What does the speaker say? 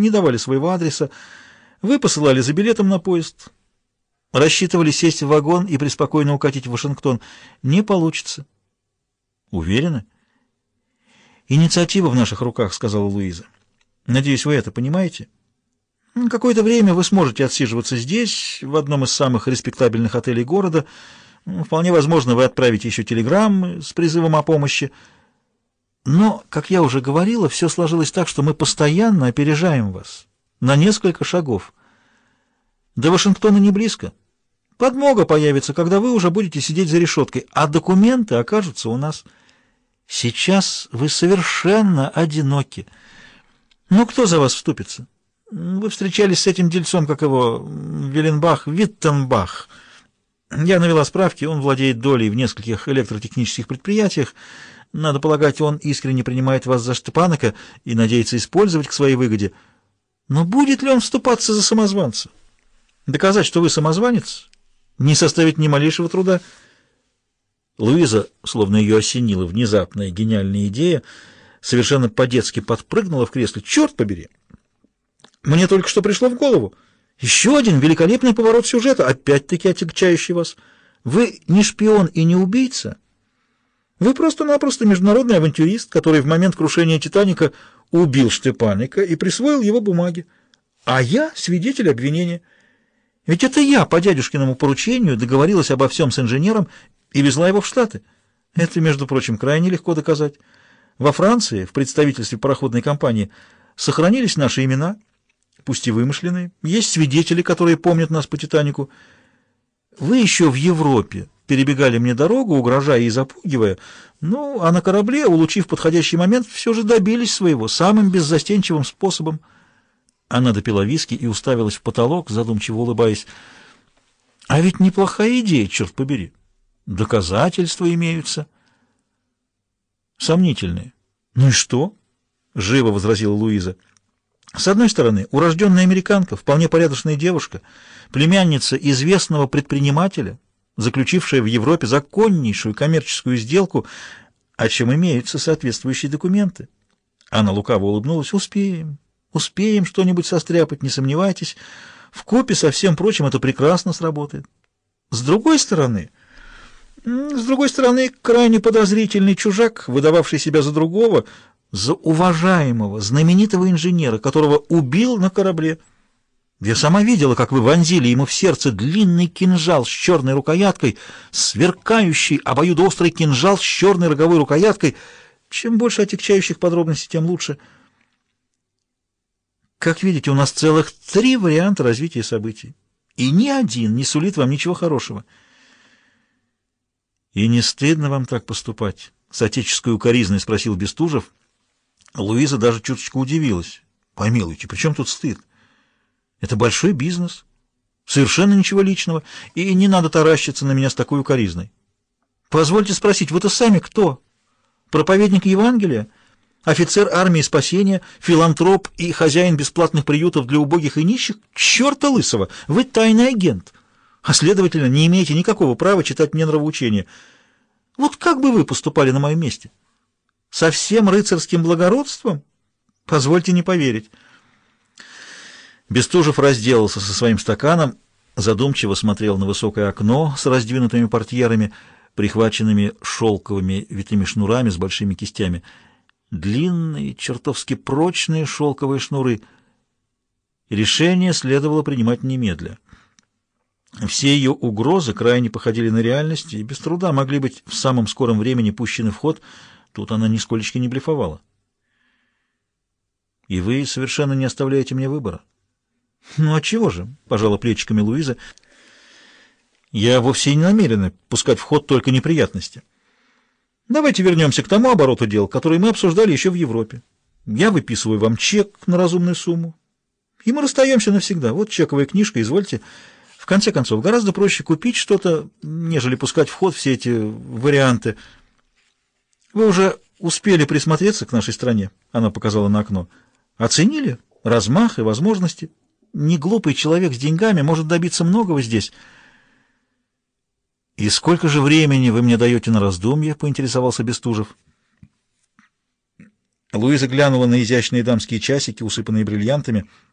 не давали своего адреса. Вы посылали за билетом на поезд. Рассчитывали сесть в вагон и преспокойно укатить в Вашингтон. Не получится. Уверены? Инициатива в наших руках, сказала Луиза. Надеюсь, вы это понимаете? Какое-то время вы сможете отсиживаться здесь, в одном из самых респектабельных отелей города. Вполне возможно, вы отправите еще телеграммы с призывом о помощи. Но, как я уже говорила, все сложилось так, что мы постоянно опережаем вас на несколько шагов. До Вашингтона не близко. Подмога появится, когда вы уже будете сидеть за решеткой, а документы окажутся у нас. Сейчас вы совершенно одиноки. Ну, кто за вас вступится? Вы встречались с этим дельцом, как его, Веленбах, Виттенбах. Я навела справки, он владеет долей в нескольких электротехнических предприятиях, надо полагать, он искренне принимает вас за Штепанока и надеется использовать к своей выгоде. Но будет ли он вступаться за самозванца? Доказать, что вы самозванец, не составит ни малейшего труда. Луиза, словно ее осенила внезапная гениальная идея, совершенно по-детски подпрыгнула в кресле. «Черт побери! Мне только что пришло в голову. Еще один великолепный поворот сюжета, опять-таки отягчающий вас. Вы не шпион и не убийца». Вы просто-напросто международный авантюрист, который в момент крушения «Титаника» убил Штепаника и присвоил его бумаги. А я свидетель обвинения. Ведь это я по дядюшкиному поручению договорилась обо всем с инженером и везла его в Штаты. Это, между прочим, крайне легко доказать. Во Франции, в представительстве пароходной компании, сохранились наши имена, пусть и вымышленные. Есть свидетели, которые помнят нас по «Титанику». Вы еще в Европе перебегали мне дорогу, угрожая и запугивая, ну, а на корабле, улучив подходящий момент, все же добились своего самым беззастенчивым способом. Она допила виски и уставилась в потолок, задумчиво улыбаясь. А ведь неплохая идея, черт побери. Доказательства имеются. Сомнительные. Ну и что? Живо возразила Луиза. С одной стороны, урожденная американка, вполне порядочная девушка, племянница известного предпринимателя, заключившая в Европе законнейшую коммерческую сделку, о чем имеются соответствующие документы. Она лукаво улыбнулась. «Успеем, успеем что-нибудь состряпать, не сомневайтесь. В купе со всем прочим это прекрасно сработает. С другой стороны...» С другой стороны, крайне подозрительный чужак, выдававший себя за другого, за уважаемого, знаменитого инженера, которого убил на корабле. Я сама видела, как вы вонзили ему в сердце длинный кинжал с черной рукояткой, сверкающий обоюдоострый кинжал с черной роговой рукояткой. Чем больше отягчающих подробностей, тем лучше. Как видите, у нас целых три варианта развития событий. И ни один не сулит вам ничего хорошего. — И не стыдно вам так поступать? — с отеческой укоризной спросил Бестужев. Луиза даже чуточку удивилась. — Помилуйте, при чем тут стыд? — это большой бизнес. Совершенно ничего личного. И не надо таращиться на меня с такой укоризной. Позвольте спросить, вы-то сами кто? Проповедник Евангелия? Офицер армии спасения? Филантроп и хозяин бесплатных приютов для убогих и нищих? Черта лысого! Вы тайный агент. А следовательно, не имеете никакого права читать мне нравоучения. Вот как бы вы поступали на моем месте? Со всем рыцарским благородством? Позвольте не поверить. Бестужев разделался со своим стаканом, задумчиво смотрел на высокое окно с раздвинутыми портьерами, прихваченными шелковыми витыми шнурами с большими кистями. Длинные, чертовски прочные шелковые шнуры. Решение следовало принимать немедля. Все ее угрозы крайне походили на реальность и без труда могли быть в самом скором времени пущены в ход. Тут она нисколечки не блефовала. «И вы совершенно не оставляете мне выбора?» «Ну, а чего же?» — пожала плечиками Луиза. «Я вовсе не намерена пускать в ход только неприятности. Давайте вернемся к тому обороту дел, который мы обсуждали еще в Европе. Я выписываю вам чек на разумную сумму, и мы расстаемся навсегда. Вот чековая книжка, извольте. В конце концов, гораздо проще купить что-то, нежели пускать в ход все эти варианты. Вы уже успели присмотреться к нашей стране?» — она показала на окно. «Оценили размах и возможности?» Неглупый человек с деньгами может добиться многого здесь. — И сколько же времени вы мне даете на раздумье? — поинтересовался Бестужев. — Луиза глянула на изящные дамские часики, усыпанные бриллиантами —